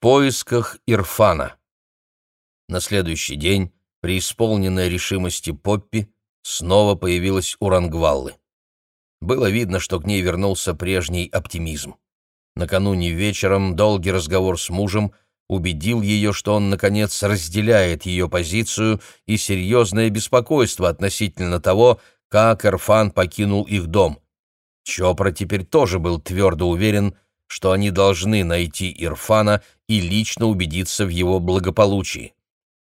поисках Ирфана. На следующий день, при исполненной решимости Поппи, снова появилась у Рангваллы. Было видно, что к ней вернулся прежний оптимизм. Накануне вечером долгий разговор с мужем убедил ее, что он, наконец, разделяет ее позицию и серьезное беспокойство относительно того, как Эрфан покинул их дом. Чопра теперь тоже был твердо уверен, что они должны найти Ирфана и лично убедиться в его благополучии.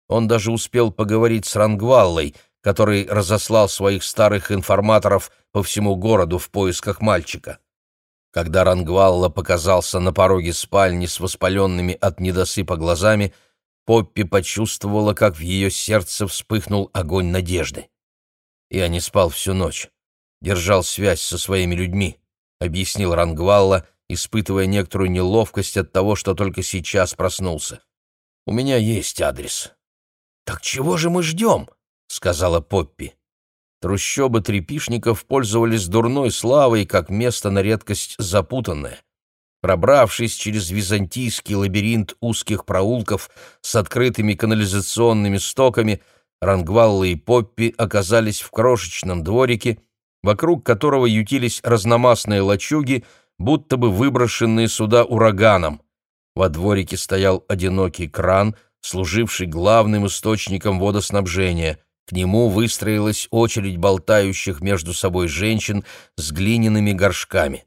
Он даже успел поговорить с Рангваллой, который разослал своих старых информаторов по всему городу в поисках мальчика. Когда Рангвалла показался на пороге спальни с воспаленными от недосыпа глазами, Поппи почувствовала, как в ее сердце вспыхнул огонь надежды. «Я не спал всю ночь. Держал связь со своими людьми», — объяснил Рангвалла, испытывая некоторую неловкость от того, что только сейчас проснулся. «У меня есть адрес». «Так чего же мы ждем?» — сказала Поппи. Трущобы трепишников пользовались дурной славой, как место на редкость запутанное. Пробравшись через византийский лабиринт узких проулков с открытыми канализационными стоками, Рангвалла и Поппи оказались в крошечном дворике, вокруг которого ютились разномастные лачуги, будто бы выброшенные сюда ураганом. Во дворике стоял одинокий кран, служивший главным источником водоснабжения. К нему выстроилась очередь болтающих между собой женщин с глиняными горшками.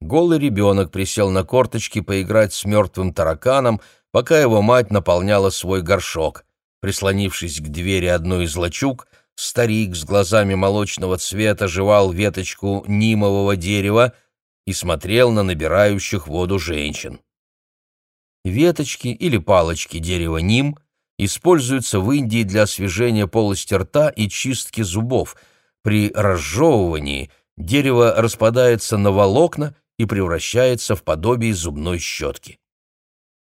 Голый ребенок присел на корточки поиграть с мертвым тараканом, пока его мать наполняла свой горшок. Прислонившись к двери одной из лачуг, старик с глазами молочного цвета жевал веточку нимового дерева и смотрел на набирающих воду женщин. Веточки или палочки дерева ним используются в Индии для освежения полости рта и чистки зубов. При разжевывании дерево распадается на волокна и превращается в подобие зубной щетки.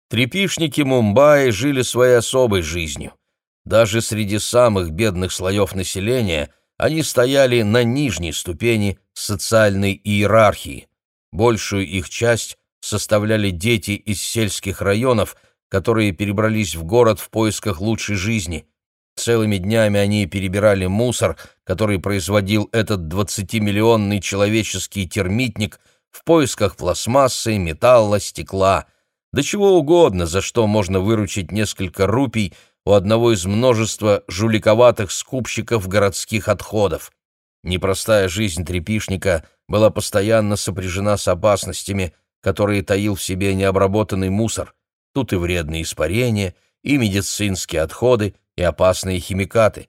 Трепишники Мумбаи жили своей особой жизнью. Даже среди самых бедных слоев населения они стояли на нижней ступени социальной иерархии. Большую их часть составляли дети из сельских районов, которые перебрались в город в поисках лучшей жизни. Целыми днями они перебирали мусор, который производил этот двадцатимиллионный человеческий термитник в поисках пластмассы, металла, стекла, да чего угодно, за что можно выручить несколько рупий у одного из множества жуликоватых скупщиков городских отходов. Непростая жизнь трепишника была постоянно сопряжена с опасностями – которые таил в себе необработанный мусор. Тут и вредные испарения, и медицинские отходы, и опасные химикаты.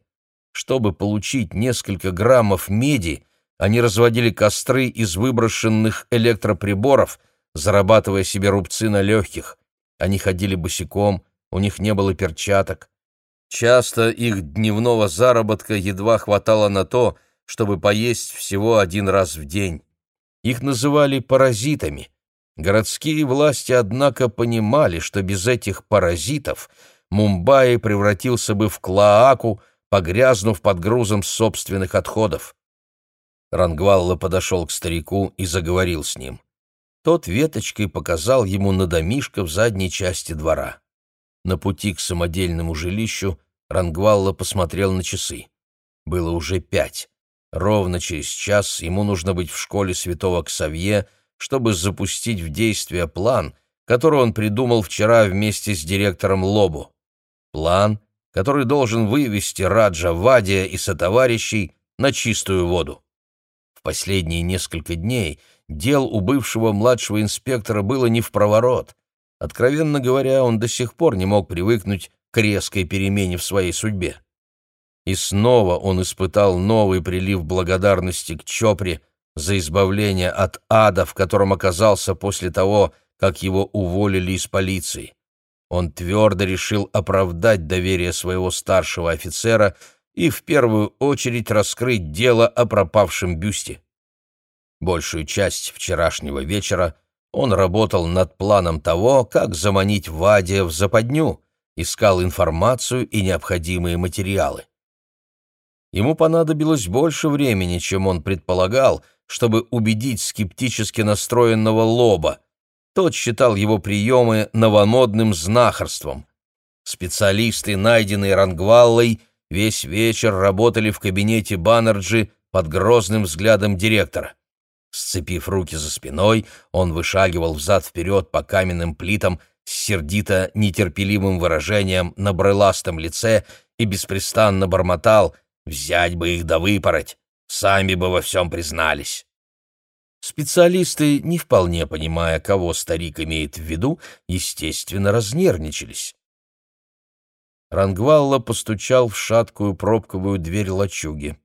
Чтобы получить несколько граммов меди, они разводили костры из выброшенных электроприборов, зарабатывая себе рубцы на легких. Они ходили босиком, у них не было перчаток. Часто их дневного заработка едва хватало на то, чтобы поесть всего один раз в день. Их называли паразитами, Городские власти, однако, понимали, что без этих паразитов Мумбаи превратился бы в клоаку, погрязнув под грузом собственных отходов. Рангвалла подошел к старику и заговорил с ним. Тот веточкой показал ему на домишко в задней части двора. На пути к самодельному жилищу Рангвалла посмотрел на часы. Было уже пять. Ровно через час ему нужно быть в школе святого Ксавье — чтобы запустить в действие план, который он придумал вчера вместе с директором Лобу. План, который должен вывести Раджа Вадия и сотоварищей на чистую воду. В последние несколько дней дел у бывшего младшего инспектора было не в проворот. Откровенно говоря, он до сих пор не мог привыкнуть к резкой перемене в своей судьбе. И снова он испытал новый прилив благодарности к Чопре, за избавление от ада, в котором оказался после того, как его уволили из полиции. Он твердо решил оправдать доверие своего старшего офицера и в первую очередь раскрыть дело о пропавшем бюсте. Большую часть вчерашнего вечера он работал над планом того, как заманить Вадия в западню, искал информацию и необходимые материалы. Ему понадобилось больше времени, чем он предполагал — чтобы убедить скептически настроенного лоба. Тот считал его приемы новомодным знахарством. Специалисты, найденные Рангваллой, весь вечер работали в кабинете Баннерджи под грозным взглядом директора. Сцепив руки за спиной, он вышагивал взад-вперед по каменным плитам с сердито нетерпеливым выражением на брыластом лице и беспрестанно бормотал «Взять бы их да выпороть! Сами бы во всем признались!» Специалисты, не вполне понимая, кого старик имеет в виду, естественно, разнервничались. Рангвалла постучал в шаткую пробковую дверь лачуги.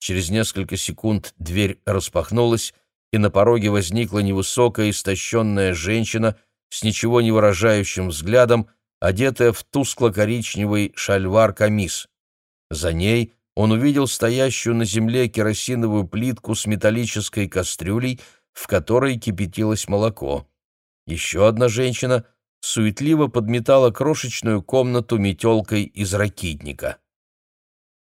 Через несколько секунд дверь распахнулась, и на пороге возникла невысокая истощенная женщина с ничего не выражающим взглядом, одетая в тускло-коричневый шальвар-камис. За ней он увидел стоящую на земле керосиновую плитку с металлической кастрюлей, в которой кипятилось молоко. Еще одна женщина суетливо подметала крошечную комнату метелкой из ракитника.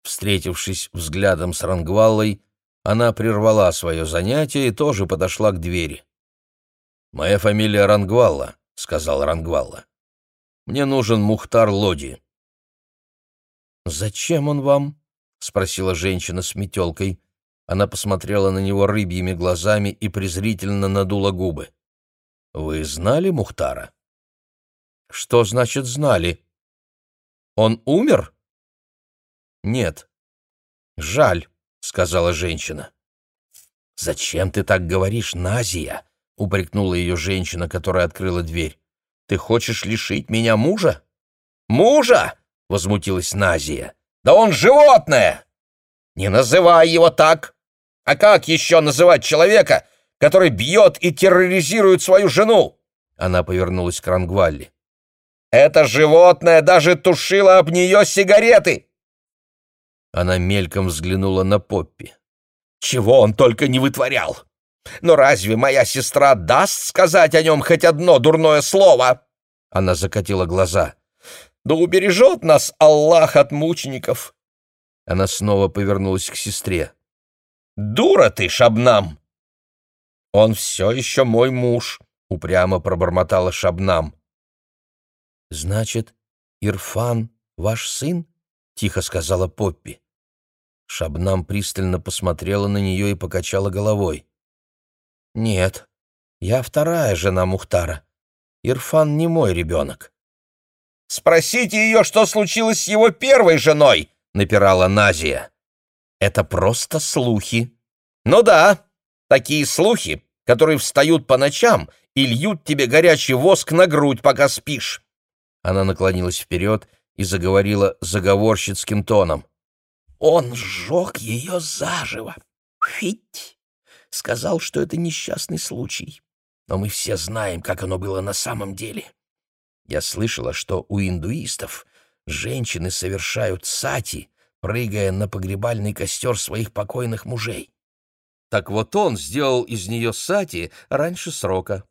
Встретившись взглядом с Рангваллой, она прервала свое занятие и тоже подошла к двери. «Моя фамилия Рангвалла», — сказал Рангвалла. «Мне нужен Мухтар Лоди». «Зачем он вам?» — спросила женщина с метелкой. Она посмотрела на него рыбьими глазами и презрительно надула губы. «Вы знали Мухтара?» «Что значит знали? Он умер?» «Нет». «Жаль», — сказала женщина. «Зачем ты так говоришь, Назия?» — упрекнула ее женщина, которая открыла дверь. «Ты хочешь лишить меня мужа?» «Мужа?» — возмутилась Назия. «Да он животное!» «Не называй его так! А как еще называть человека, который бьет и терроризирует свою жену?» Она повернулась к Рангвалли. «Это животное даже тушило об нее сигареты!» Она мельком взглянула на Поппи. «Чего он только не вытворял! Но разве моя сестра даст сказать о нем хоть одно дурное слово?» Она закатила глаза. «Да убережет нас Аллах от мучеников!» Она снова повернулась к сестре. «Дура ты, Шабнам!» «Он все еще мой муж», — упрямо пробормотала Шабнам. «Значит, Ирфан ваш сын?» — тихо сказала Поппи. Шабнам пристально посмотрела на нее и покачала головой. «Нет, я вторая жена Мухтара. Ирфан не мой ребенок». «Спросите ее, что случилось с его первой женой!» — напирала Назия. «Это просто слухи». «Ну да, такие слухи, которые встают по ночам и льют тебе горячий воск на грудь, пока спишь». Она наклонилась вперед и заговорила заговорщицким тоном. Он сжег ее заживо. Фить! Сказал, что это несчастный случай. Но мы все знаем, как оно было на самом деле. Я слышала, что у индуистов женщины совершают сати, прыгая на погребальный костер своих покойных мужей. Так вот он сделал из нее сати раньше срока.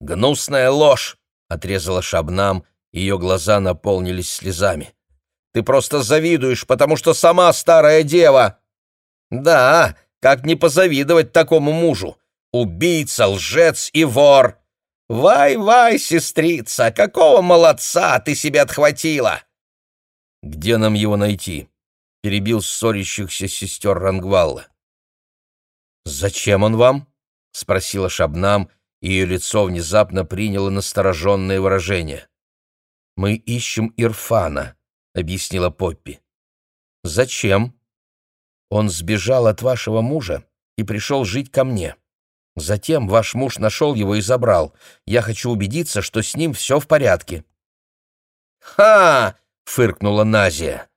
«Гнусная ложь!» — отрезала Шабнам, ее глаза наполнились слезами. Ты просто завидуешь, потому что сама старая дева. Да, как не позавидовать такому мужу? Убийца, лжец и вор. Вай-вай, сестрица, какого молодца ты себе отхватила? Где нам его найти? Перебил ссорящихся сестер Рангвалла. «Зачем он вам?» — спросила Шабнам, и ее лицо внезапно приняло настороженное выражение. «Мы ищем Ирфана», — объяснила Поппи. «Зачем? Он сбежал от вашего мужа и пришел жить ко мне. Затем ваш муж нашел его и забрал. Я хочу убедиться, что с ним все в порядке». «Ха!» — фыркнула Назия.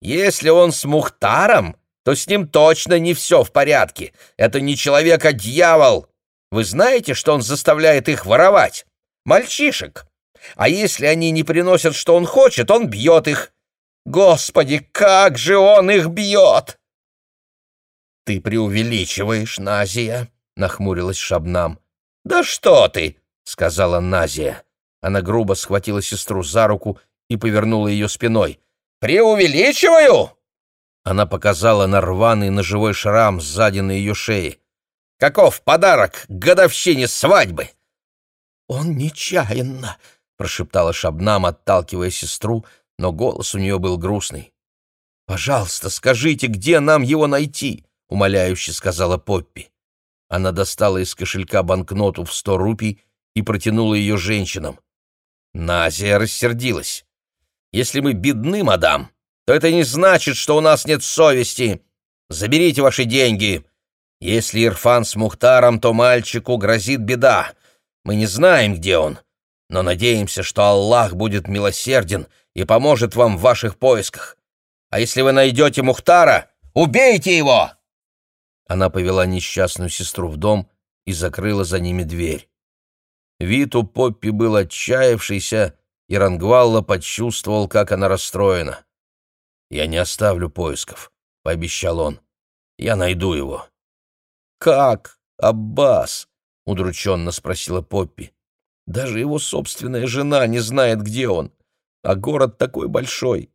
«Если он с Мухтаром, то с ним точно не все в порядке. Это не человек, а дьявол. Вы знаете, что он заставляет их воровать? Мальчишек. А если они не приносят, что он хочет, он бьет их. Господи, как же он их бьет!» «Ты преувеличиваешь, Назия», — нахмурилась Шабнам. «Да что ты!» — сказала Назия. Она грубо схватила сестру за руку и повернула ее спиной. «Преувеличиваю?» Она показала на рваный ножевой шрам сзади на ее шее. «Каков подарок к годовщине свадьбы? «Он нечаянно!» — прошептала Шабнам, отталкивая сестру, но голос у нее был грустный. «Пожалуйста, скажите, где нам его найти?» — умоляюще сказала Поппи. Она достала из кошелька банкноту в сто рупий и протянула ее женщинам. Назия рассердилась. «Если мы бедны, мадам, то это не значит, что у нас нет совести. Заберите ваши деньги. Если Ирфан с Мухтаром, то мальчику грозит беда. Мы не знаем, где он, но надеемся, что Аллах будет милосерден и поможет вам в ваших поисках. А если вы найдете Мухтара, убейте его!» Она повела несчастную сестру в дом и закрыла за ними дверь. Вид у Поппи был отчаявшийся, и Рангвалла почувствовал, как она расстроена. «Я не оставлю поисков», — пообещал он. «Я найду его». «Как, Аббас?» — удрученно спросила Поппи. «Даже его собственная жена не знает, где он, а город такой большой.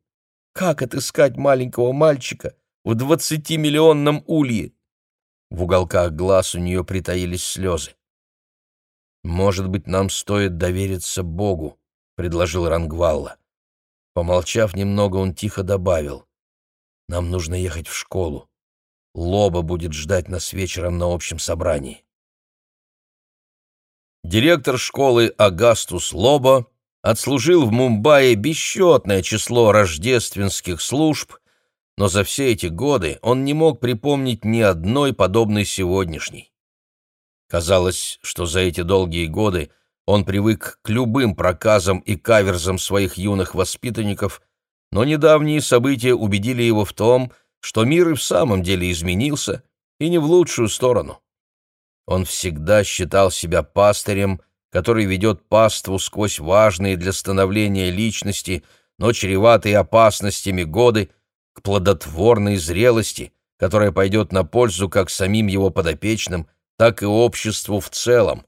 Как отыскать маленького мальчика в двадцатимиллионном улье?» В уголках глаз у нее притаились слезы. «Может быть, нам стоит довериться Богу», — предложил Рангвалла. Помолчав немного, он тихо добавил. «Нам нужно ехать в школу. Лоба будет ждать нас вечером на общем собрании». Директор школы Агастус Лоба отслужил в Мумбаи бесчетное число рождественских служб, но за все эти годы он не мог припомнить ни одной подобной сегодняшней. Казалось, что за эти долгие годы он привык к любым проказам и каверзам своих юных воспитанников, но недавние события убедили его в том, что мир и в самом деле изменился, и не в лучшую сторону. Он всегда считал себя пастырем, который ведет паству сквозь важные для становления личности, но чреватые опасностями годы, к плодотворной зрелости, которая пойдет на пользу как самим его подопечным, так и обществу в целом.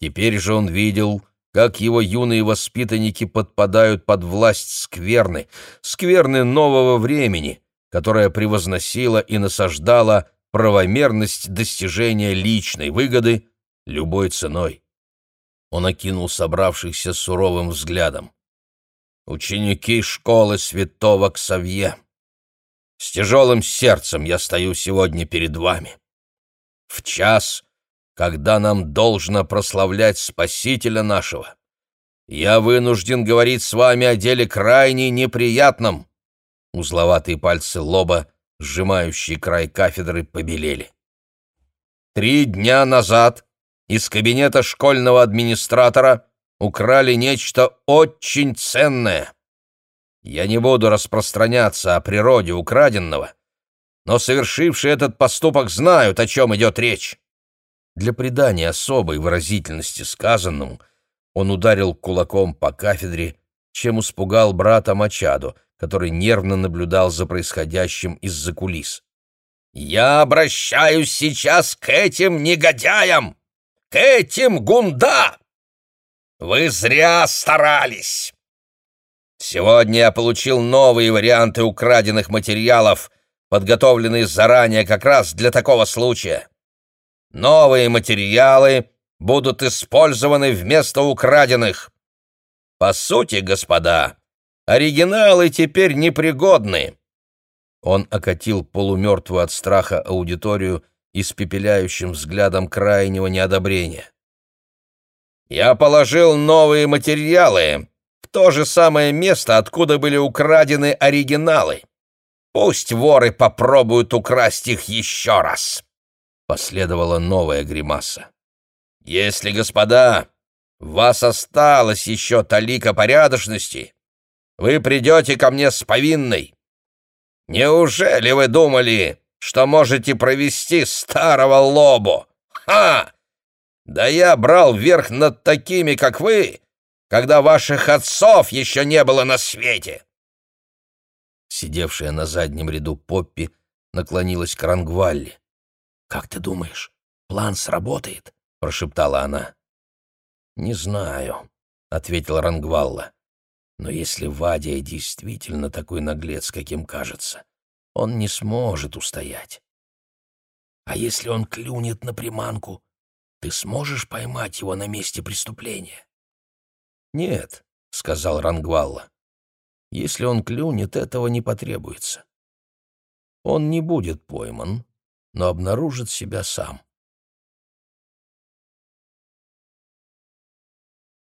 Теперь же он видел, как его юные воспитанники подпадают под власть скверны, скверны нового времени, которая превозносила и насаждала правомерность достижения личной выгоды любой ценой. Он окинул собравшихся суровым взглядом. «Ученики школы святого Ксавье, с тяжелым сердцем я стою сегодня перед вами. В час, когда нам должно прославлять Спасителя нашего, я вынужден говорить с вами о деле крайне неприятном». Узловатые пальцы лоба сжимающие край кафедры, побелели. Три дня назад из кабинета школьного администратора украли нечто очень ценное. Я не буду распространяться о природе украденного, но совершившие этот поступок знают, о чем идет речь. Для придания особой выразительности сказанному он ударил кулаком по кафедре, чем испугал брата Мачадо, который нервно наблюдал за происходящим из-за кулис. «Я обращаюсь сейчас к этим негодяям! К этим гунда! Вы зря старались! Сегодня я получил новые варианты украденных материалов, подготовленные заранее как раз для такого случая. Новые материалы будут использованы вместо украденных. По сути, господа, Оригиналы теперь непригодны!» Он окатил полумертвую от страха аудиторию испепеляющим взглядом крайнего неодобрения. «Я положил новые материалы то же самое место, откуда были украдены оригиналы. Пусть воры попробуют украсть их еще раз!» Последовала новая гримаса. «Если, господа, в вас осталось еще талика порядочности, вы придете ко мне с повинной. Неужели вы думали, что можете провести старого лобу? Ха! Да я брал верх над такими, как вы, когда ваших отцов еще не было на свете!» Сидевшая на заднем ряду Поппи наклонилась к Рангвалли. «Как ты думаешь, план сработает?» — прошептала она. «Не знаю», — ответил Рангвалла. Но если Вадия действительно такой наглец, каким кажется, он не сможет устоять. А если он клюнет на приманку? Ты сможешь поймать его на месте преступления? Нет, сказал Рангвалла. Если он клюнет, этого не потребуется. Он не будет пойман, но обнаружит себя сам.